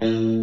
Mm-hmm.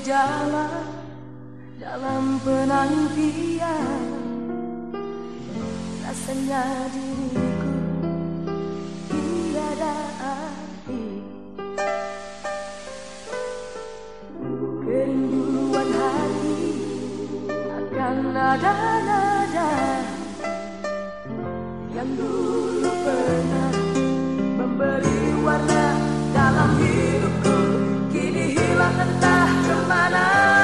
Berjalan dalam penantian. Rasanya diriku tiada arti. Kerinduan hati akan nada-nada Yang dulu pernah Love.